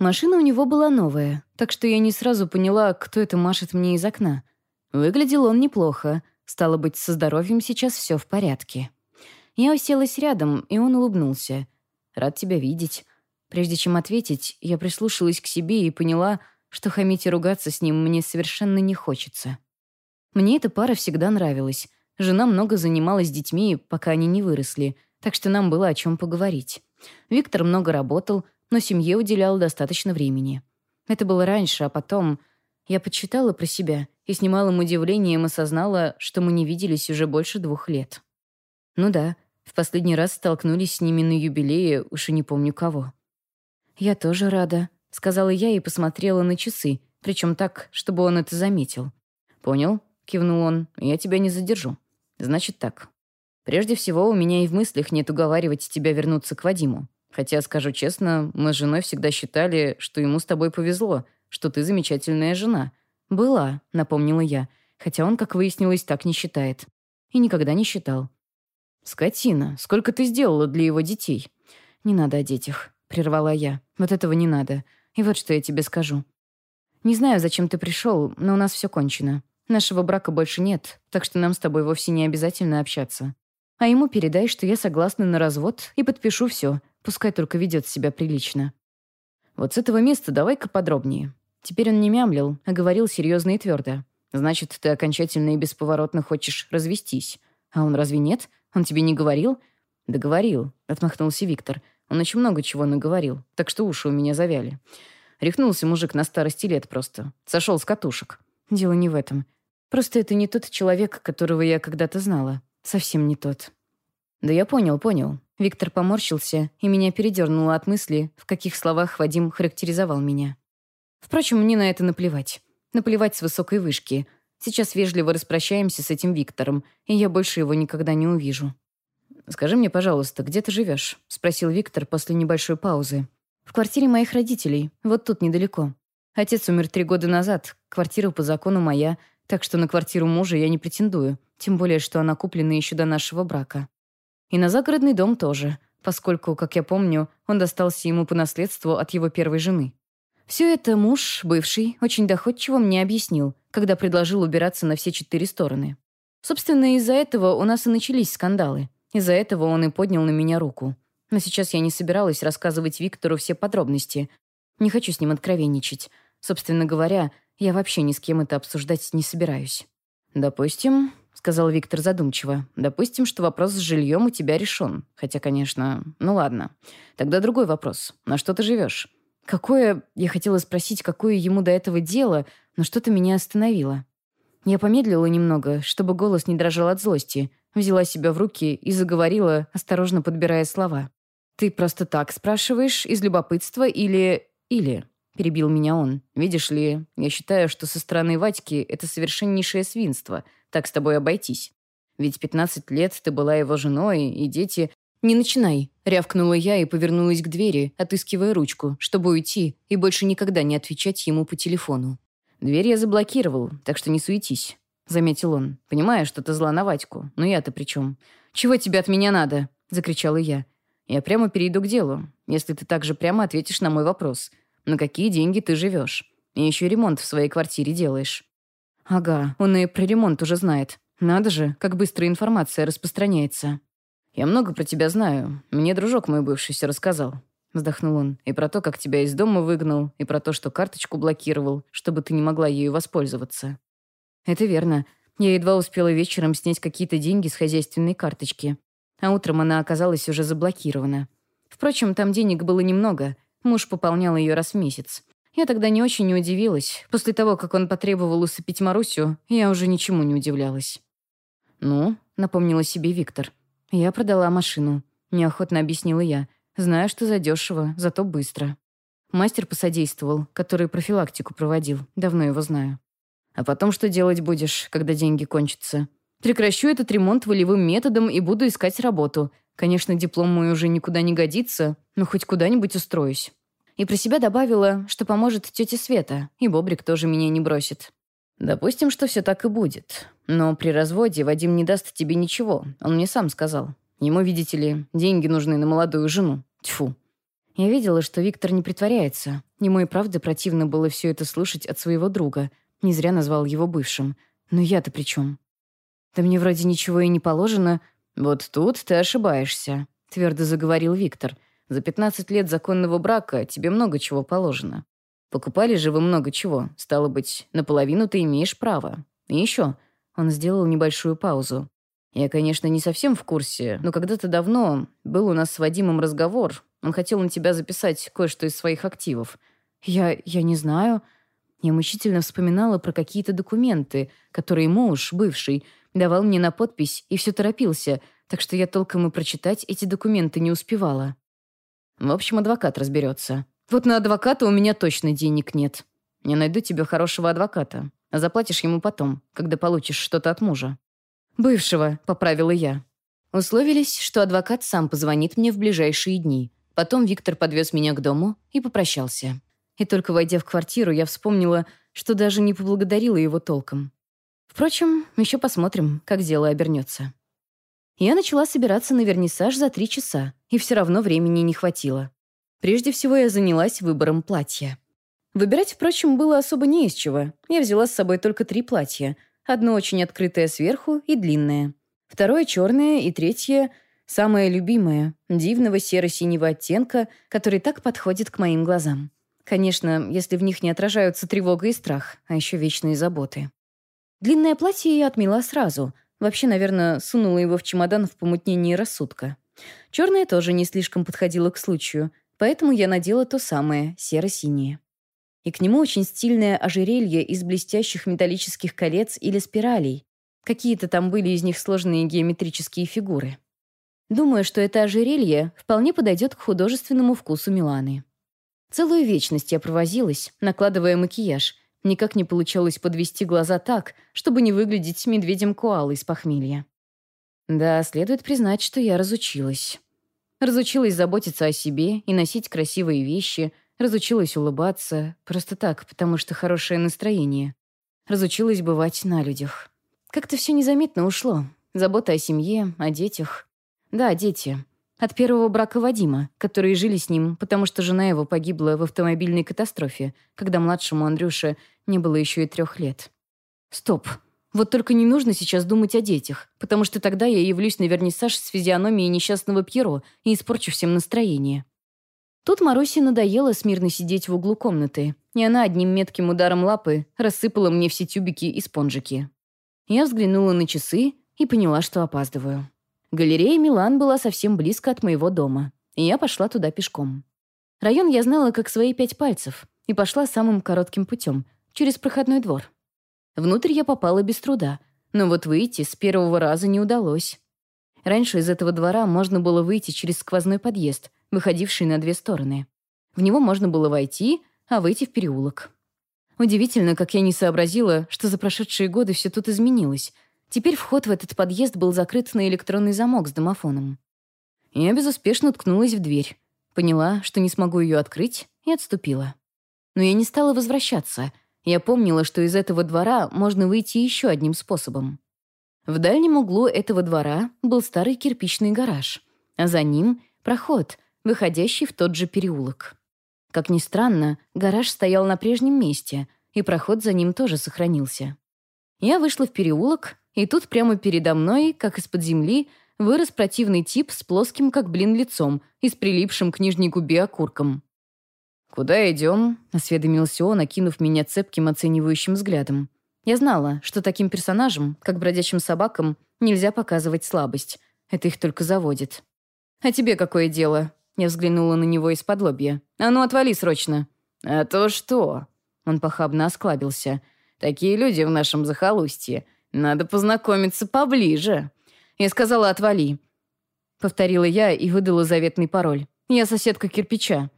Машина у него была новая, так что я не сразу поняла, кто это машет мне из окна. Выглядел он неплохо. Стало быть, со здоровьем сейчас все в порядке. Я уселась рядом, и он улыбнулся. «Рад тебя видеть». Прежде чем ответить, я прислушалась к себе и поняла, что хамить и ругаться с ним мне совершенно не хочется. Мне эта пара всегда нравилась. Жена много занималась детьми, пока они не выросли, так что нам было о чем поговорить. Виктор много работал, но семье уделял достаточно времени. Это было раньше, а потом я подсчитала про себя и с немалым удивлением осознала, что мы не виделись уже больше двух лет. Ну да, в последний раз столкнулись с ними на юбилее, уж и не помню кого. «Я тоже рада», — сказала я и посмотрела на часы, причем так, чтобы он это заметил. «Понял», — кивнул он, — «я тебя не задержу. Значит так. Прежде всего, у меня и в мыслях нет уговаривать тебя вернуться к Вадиму. Хотя, скажу честно, мы с женой всегда считали, что ему с тобой повезло, что ты замечательная жена. Была, напомнила я, хотя он, как выяснилось, так не считает. И никогда не считал. «Скотина, сколько ты сделала для его детей?» «Не надо о детях», — прервала я. «Вот этого не надо. И вот что я тебе скажу. Не знаю, зачем ты пришел, но у нас все кончено. Нашего брака больше нет, так что нам с тобой вовсе не обязательно общаться. А ему передай, что я согласна на развод и подпишу все, пускай только ведет себя прилично. Вот с этого места давай-ка подробнее. Теперь он не мямлил, а говорил серьезно и твердо. Значит, ты окончательно и бесповоротно хочешь развестись. А он разве нет? Он тебе не говорил? Да говорил, отмахнулся Виктор. Он очень много чего наговорил, так что уши у меня завяли. Рехнулся мужик на старости лет просто. Сошел с катушек. Дело не в этом. Просто это не тот человек, которого я когда-то знала. Совсем не тот. Да я понял, понял. Виктор поморщился, и меня передернуло от мысли, в каких словах Вадим характеризовал меня. Впрочем, мне на это наплевать. Наплевать с высокой вышки. Сейчас вежливо распрощаемся с этим Виктором, и я больше его никогда не увижу. «Скажи мне, пожалуйста, где ты живешь?» — спросил Виктор после небольшой паузы. «В квартире моих родителей, вот тут недалеко. Отец умер три года назад, квартира по закону моя, так что на квартиру мужа я не претендую, тем более, что она куплена еще до нашего брака. И на загородный дом тоже, поскольку, как я помню, он достался ему по наследству от его первой жены. Все это муж, бывший, очень доходчиво мне объяснил, когда предложил убираться на все четыре стороны. Собственно, из-за этого у нас и начались скандалы. Из-за этого он и поднял на меня руку. Но сейчас я не собиралась рассказывать Виктору все подробности. Не хочу с ним откровенничать. Собственно говоря, я вообще ни с кем это обсуждать не собираюсь. «Допустим», — сказал Виктор задумчиво, «допустим, что вопрос с жильем у тебя решен. Хотя, конечно... Ну ладно. Тогда другой вопрос. На что ты живешь?» Какое... Я хотела спросить, какое ему до этого дело, но что-то меня остановило. Я помедлила немного, чтобы голос не дрожал от злости, взяла себя в руки и заговорила, осторожно подбирая слова. «Ты просто так спрашиваешь, из любопытства или... или...» — перебил меня он. «Видишь ли, я считаю, что со стороны Вадьки это совершеннейшее свинство, так с тобой обойтись. Ведь 15 лет ты была его женой, и дети... «Не начинай», — рявкнула я и повернулась к двери, отыскивая ручку, чтобы уйти и больше никогда не отвечать ему по телефону. «Дверь я заблокировал, так что не суетись», — заметил он. «Понимаю, что ты зла на Вадьку, но я-то при чем?» «Чего тебе от меня надо?» — закричала я. «Я прямо перейду к делу, если ты также прямо ответишь на мой вопрос на какие деньги ты живешь. И еще ремонт в своей квартире делаешь». «Ага, он и про ремонт уже знает. Надо же, как быстро информация распространяется». «Я много про тебя знаю. Мне дружок мой бывший все рассказал». Вздохнул он. «И про то, как тебя из дома выгнал, и про то, что карточку блокировал, чтобы ты не могла ею воспользоваться». «Это верно. Я едва успела вечером снять какие-то деньги с хозяйственной карточки. А утром она оказалась уже заблокирована. Впрочем, там денег было немного. Муж пополнял ее раз в месяц. Я тогда не очень удивилась. После того, как он потребовал усыпить Марусю, я уже ничему не удивлялась. «Ну», — напомнила себе Виктор. «Я продала машину», — неохотно объяснила я. «Знаю, что задешево, зато быстро». Мастер посодействовал, который профилактику проводил. Давно его знаю. «А потом что делать будешь, когда деньги кончатся?» «Прекращу этот ремонт волевым методом и буду искать работу. Конечно, диплом мой уже никуда не годится, но хоть куда-нибудь устроюсь. И про себя добавила, что поможет тетя Света, и Бобрик тоже меня не бросит. Допустим, что все так и будет. Но при разводе Вадим не даст тебе ничего, он мне сам сказал. Ему, видите ли, деньги нужны на молодую жену. Тьфу. Я видела, что Виктор не притворяется. Ему и правда противно было все это слушать от своего друга. Не зря назвал его бывшим. Но я-то при чем? Да мне вроде ничего и не положено. Вот тут ты ошибаешься, твердо заговорил Виктор. За 15 лет законного брака тебе много чего положено. Покупали же вы много чего. Стало быть, наполовину ты имеешь право. И еще. Он сделал небольшую паузу. Я, конечно, не совсем в курсе, но когда-то давно был у нас с Вадимом разговор. Он хотел на тебя записать кое-что из своих активов. Я... я не знаю. Я мучительно вспоминала про какие-то документы, которые муж, бывший, давал мне на подпись и все торопился, так что я толком и прочитать эти документы не успевала. В общем, адвокат разберется. Вот на адвоката у меня точно денег нет. Я найду тебе хорошего адвоката, а заплатишь ему потом, когда получишь что-то от мужа. «Бывшего», — поправила я. Условились, что адвокат сам позвонит мне в ближайшие дни. Потом Виктор подвез меня к дому и попрощался. И только войдя в квартиру, я вспомнила, что даже не поблагодарила его толком. Впрочем, еще посмотрим, как дело обернется. Я начала собираться на вернисаж за три часа, и все равно времени не хватило. Прежде всего я занялась выбором платья. Выбирать, впрочем, было особо не из чего. Я взяла с собой только три платья. Одно очень открытое сверху и длинное. Второе черное и третье самое любимое, дивного серо-синего оттенка, который так подходит к моим глазам. Конечно, если в них не отражаются тревога и страх, а еще вечные заботы. Длинное платье я отмела сразу. Вообще, наверное, сунула его в чемодан в помутнении рассудка. Черное тоже не слишком подходило к случаю, поэтому я надела то самое, серо-синее. И к нему очень стильное ожерелье из блестящих металлических колец или спиралей. Какие-то там были из них сложные геометрические фигуры. Думаю, что это ожерелье вполне подойдет к художественному вкусу Миланы. Целую вечность я провозилась, накладывая макияж. Никак не получалось подвести глаза так, чтобы не выглядеть медведем-коалой с похмелья. Да, следует признать, что я разучилась. Разучилась заботиться о себе и носить красивые вещи, разучилась улыбаться, просто так, потому что хорошее настроение. Разучилась бывать на людях. Как-то все незаметно ушло. Забота о семье, о детях. Да, дети. От первого брака Вадима, которые жили с ним, потому что жена его погибла в автомобильной катастрофе, когда младшему Андрюше не было еще и трех лет. Стоп. Вот только не нужно сейчас думать о детях, потому что тогда я явлюсь на вернисаж с физиономией несчастного Пьеро и испорчу всем настроение. Тут Марусе надоело смирно сидеть в углу комнаты, и она одним метким ударом лапы рассыпала мне все тюбики и спонжики. Я взглянула на часы и поняла, что опаздываю. Галерея «Милан» была совсем близко от моего дома, и я пошла туда пешком. Район я знала как свои пять пальцев и пошла самым коротким путем, через проходной двор. Внутрь я попала без труда, но вот выйти с первого раза не удалось. Раньше из этого двора можно было выйти через сквозной подъезд, выходивший на две стороны. В него можно было войти, а выйти в переулок. Удивительно, как я не сообразила, что за прошедшие годы все тут изменилось — Теперь вход в этот подъезд был закрыт на электронный замок с домофоном. Я безуспешно ткнулась в дверь. Поняла, что не смогу ее открыть, и отступила. Но я не стала возвращаться. Я помнила, что из этого двора можно выйти еще одним способом. В дальнем углу этого двора был старый кирпичный гараж, а за ним — проход, выходящий в тот же переулок. Как ни странно, гараж стоял на прежнем месте, и проход за ним тоже сохранился. Я вышла в переулок и тут прямо передо мной, как из-под земли, вырос противный тип с плоским, как блин, лицом и с прилипшим к нижней губе окурком. «Куда идем?» — осведомился он, окинув меня цепким оценивающим взглядом. Я знала, что таким персонажам, как бродячим собакам, нельзя показывать слабость. Это их только заводит. «А тебе какое дело?» Я взглянула на него из-под лобья. «А ну, отвали срочно!» «А то что?» Он похабно осклабился. «Такие люди в нашем захолустье. Надо познакомиться поближе. Я сказала «отвали». Повторила я и выдала заветный пароль. Я соседка кирпича.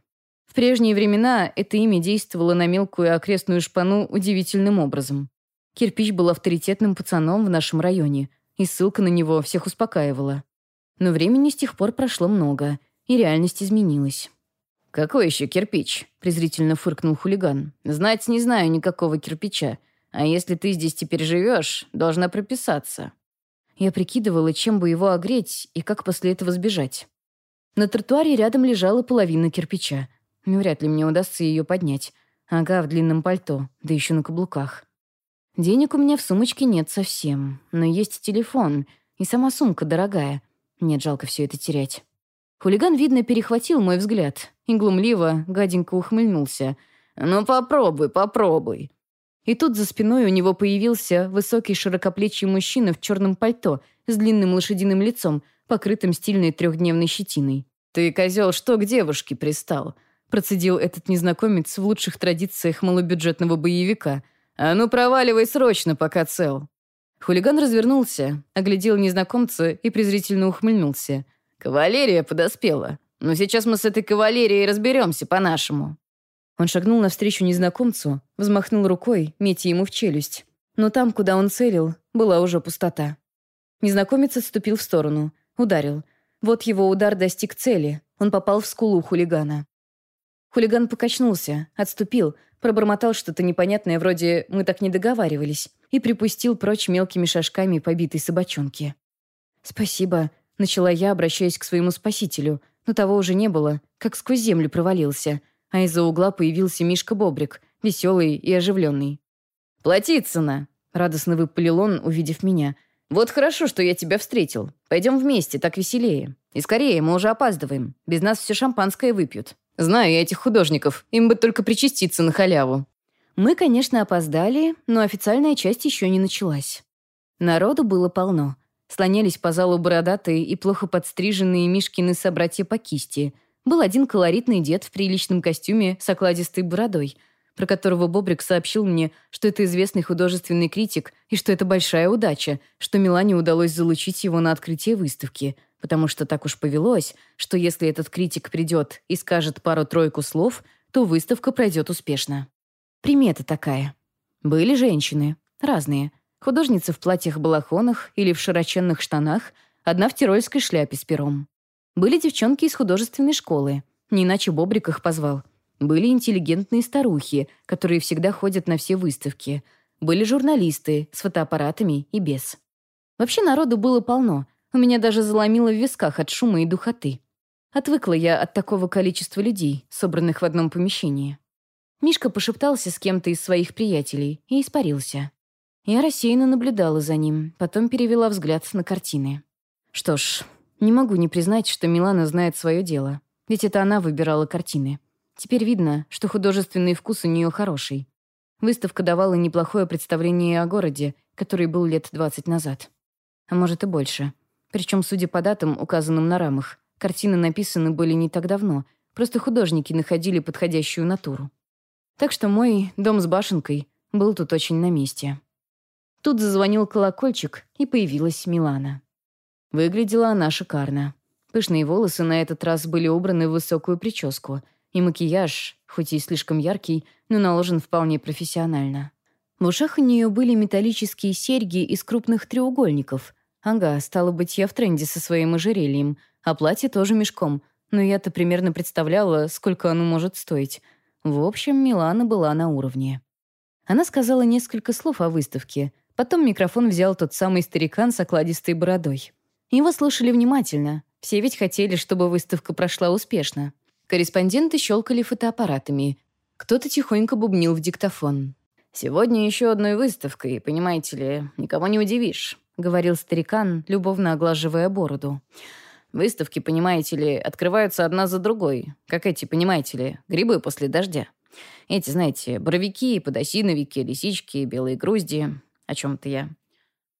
В прежние времена это имя действовало на мелкую окрестную шпану удивительным образом. Кирпич был авторитетным пацаном в нашем районе, и ссылка на него всех успокаивала. Но времени с тех пор прошло много, и реальность изменилась. «Какой еще кирпич?» — презрительно фыркнул хулиган. «Знать не знаю никакого кирпича. А если ты здесь теперь живешь, должна прописаться». Я прикидывала, чем бы его огреть и как после этого сбежать. На тротуаре рядом лежала половина кирпича. Вряд ли мне удастся ее поднять. Ага, в длинном пальто, да еще на каблуках. Денег у меня в сумочке нет совсем, но есть телефон, и сама сумка дорогая. Нет, жалко все это терять. Хулиган, видно, перехватил мой взгляд и глумливо, гаденько ухмыльнулся. «Ну попробуй, попробуй». И тут за спиной у него появился высокий широкоплечий мужчина в черном пальто с длинным лошадиным лицом, покрытым стильной трехдневной щетиной. «Ты, козел, что к девушке пристал?» процедил этот незнакомец в лучших традициях малобюджетного боевика. «А ну проваливай срочно, пока цел!» Хулиган развернулся, оглядел незнакомца и презрительно ухмыльнулся. «Кавалерия подоспела. Но сейчас мы с этой кавалерией разберемся по-нашему». Он шагнул навстречу незнакомцу, взмахнул рукой, метя ему в челюсть. Но там, куда он целил, была уже пустота. Незнакомец отступил в сторону, ударил. Вот его удар достиг цели, он попал в скулу хулигана. Хулиган покачнулся, отступил, пробормотал что-то непонятное вроде «мы так не договаривались» и припустил прочь мелкими шажками побитой собачонки. «Спасибо», — начала я, обращаясь к своему спасителю, но того уже не было, как сквозь землю провалился, а из-за угла появился Мишка Бобрик, веселый и оживленный. «Платицына!» — радостно выпалил он, увидев меня. «Вот хорошо, что я тебя встретил. Пойдем вместе, так веселее. И скорее, мы уже опаздываем. Без нас все шампанское выпьют». Знаю я этих художников, им бы только причаститься на халяву. Мы, конечно, опоздали, но официальная часть еще не началась. Народу было полно. Слонялись по залу бородатые и плохо подстриженные Мишкины собратья по кисти. Был один колоритный дед в приличном костюме с окладистой бородой, про которого Бобрик сообщил мне, что это известный художественный критик и что это большая удача, что Милане удалось залучить его на открытие выставки — потому что так уж повелось, что если этот критик придет и скажет пару-тройку слов, то выставка пройдет успешно. Примета такая. Были женщины, разные. Художницы в платьях-балахонах или в широченных штанах, одна в тирольской шляпе с пером. Были девчонки из художественной школы, не иначе Бобрик их позвал. Были интеллигентные старухи, которые всегда ходят на все выставки. Были журналисты с фотоаппаратами и без. Вообще народу было полно, у меня даже заломило в висках от шума и духоты. Отвыкла я от такого количества людей, собранных в одном помещении. Мишка пошептался с кем-то из своих приятелей и испарился. Я рассеянно наблюдала за ним, потом перевела взгляд на картины. Что ж, не могу не признать, что Милана знает свое дело. Ведь это она выбирала картины. Теперь видно, что художественный вкус у нее хороший. Выставка давала неплохое представление о городе, который был лет 20 назад. А может и больше. Причем, судя по датам, указанным на рамах, картины написаны были не так давно, просто художники находили подходящую натуру. Так что мой дом с башенкой был тут очень на месте. Тут зазвонил колокольчик, и появилась Милана. Выглядела она шикарно. Пышные волосы на этот раз были убраны в высокую прическу, и макияж, хоть и слишком яркий, но наложен вполне профессионально. В ушах у нее были металлические серьги из крупных треугольников, Ага, стало быть, я в тренде со своим ожерельем, а платье тоже мешком, но я-то примерно представляла, сколько оно может стоить. В общем, Милана была на уровне. Она сказала несколько слов о выставке, потом микрофон взял тот самый старикан с окладистой бородой. Его слушали внимательно, все ведь хотели, чтобы выставка прошла успешно. Корреспонденты щелкали фотоаппаратами, кто-то тихонько бубнил в диктофон. «Сегодня еще одной выставкой, понимаете ли, никого не удивишь. — говорил старикан, любовно оглаживая бороду. «Выставки, понимаете ли, открываются одна за другой. Как эти, понимаете ли, грибы после дождя. Эти, знаете, боровики, подосиновики, лисички, белые грузди. О чем-то я.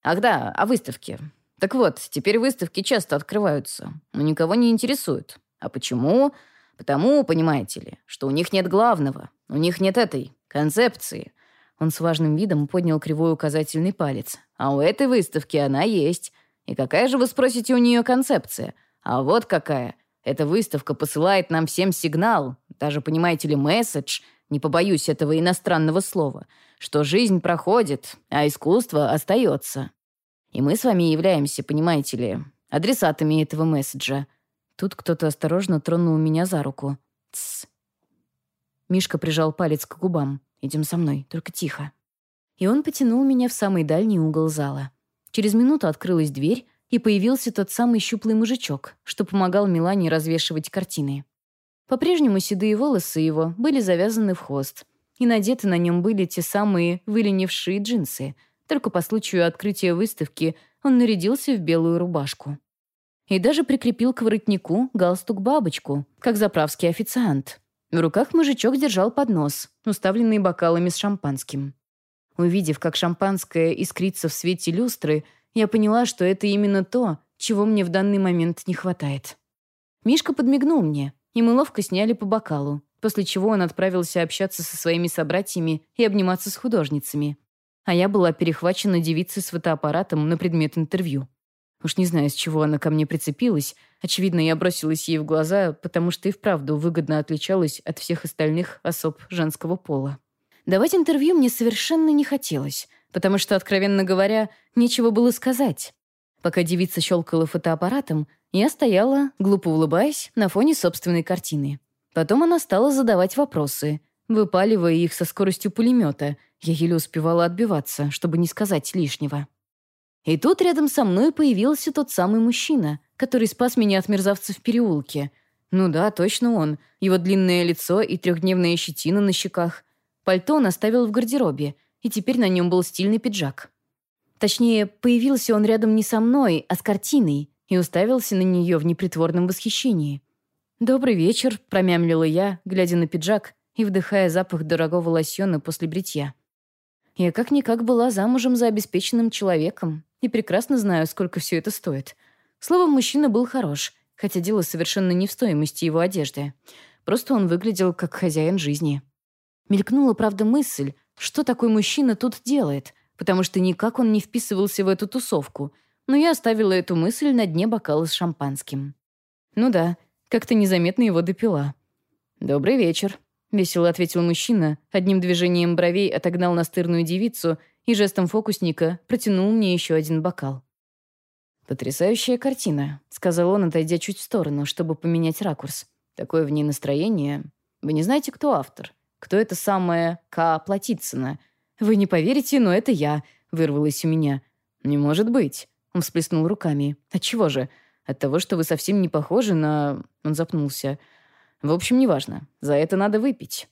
Ах да, о выставке. Так вот, теперь выставки часто открываются, но никого не интересуют. А почему? Потому, понимаете ли, что у них нет главного. У них нет этой концепции — он с важным видом поднял кривой указательный палец. «А у этой выставки она есть. И какая же, вы спросите, у нее концепция? А вот какая. Эта выставка посылает нам всем сигнал, даже, понимаете ли, месседж, не побоюсь этого иностранного слова, что жизнь проходит, а искусство остается. И мы с вами являемся, понимаете ли, адресатами этого месседжа. Тут кто-то осторожно тронул меня за руку. Тсс. Мишка прижал палец к губам. Идем со мной, только тихо». И он потянул меня в самый дальний угол зала. Через минуту открылась дверь, и появился тот самый щуплый мужичок, что помогал Милане развешивать картины. По-прежнему седые волосы его были завязаны в хвост, и надеты на нем были те самые выленившие джинсы. Только по случаю открытия выставки он нарядился в белую рубашку. И даже прикрепил к воротнику галстук-бабочку, как заправский официант. В руках мужичок держал поднос, уставленный бокалами с шампанским. Увидев, как шампанское искрится в свете люстры, я поняла, что это именно то, чего мне в данный момент не хватает. Мишка подмигнул мне, и мы ловко сняли по бокалу, после чего он отправился общаться со своими собратьями и обниматься с художницами. А я была перехвачена девицей с фотоаппаратом на предмет интервью. Уж не знаю, с чего она ко мне прицепилась. Очевидно, я бросилась ей в глаза, потому что и вправду выгодно отличалась от всех остальных особ женского пола. Давать интервью мне совершенно не хотелось, потому что, откровенно говоря, нечего было сказать. Пока девица щелкала фотоаппаратом, я стояла, глупо улыбаясь, на фоне собственной картины. Потом она стала задавать вопросы, выпаливая их со скоростью пулемета. Я еле успевала отбиваться, чтобы не сказать лишнего. И тут рядом со мной появился тот самый мужчина, который спас меня от мерзавца в переулке. Ну да, точно он. Его длинное лицо и трехдневная щетина на щеках. Пальто он оставил в гардеробе, и теперь на нем был стильный пиджак. Точнее, появился он рядом не со мной, а с картиной, и уставился на нее в непритворном восхищении. «Добрый вечер», — промямлила я, глядя на пиджак и вдыхая запах дорогого лосьона после бритья. Я как-никак была замужем за обеспеченным человеком и прекрасно знаю, сколько все это стоит. Словом, мужчина был хорош, хотя дело совершенно не в стоимости его одежды. Просто он выглядел как хозяин жизни. Мелькнула, правда, мысль, что такой мужчина тут делает, потому что никак он не вписывался в эту тусовку, но я оставила эту мысль на дне бокала с шампанским. Ну да, как-то незаметно его допила. «Добрый вечер», — весело ответил мужчина, одним движением бровей отогнал настырную девицу и жестом фокусника протянул мне еще один бокал. «Потрясающая картина», — сказал он, отойдя чуть в сторону, чтобы поменять ракурс. «Такое в ней настроение. Вы не знаете, кто автор? Кто это самая К. Платицына? Вы не поверите, но это я», — вырвалось у меня. «Не может быть», — он всплеснул руками. «Отчего же? От того, что вы совсем не похожи на...» Он запнулся. «В общем, неважно. За это надо выпить».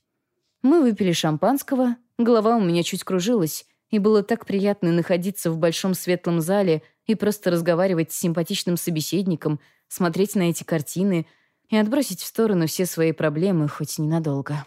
Мы выпили шампанского, голова у меня чуть кружилась, и было так приятно находиться в большом светлом зале и просто разговаривать с симпатичным собеседником, смотреть на эти картины и отбросить в сторону все свои проблемы хоть ненадолго.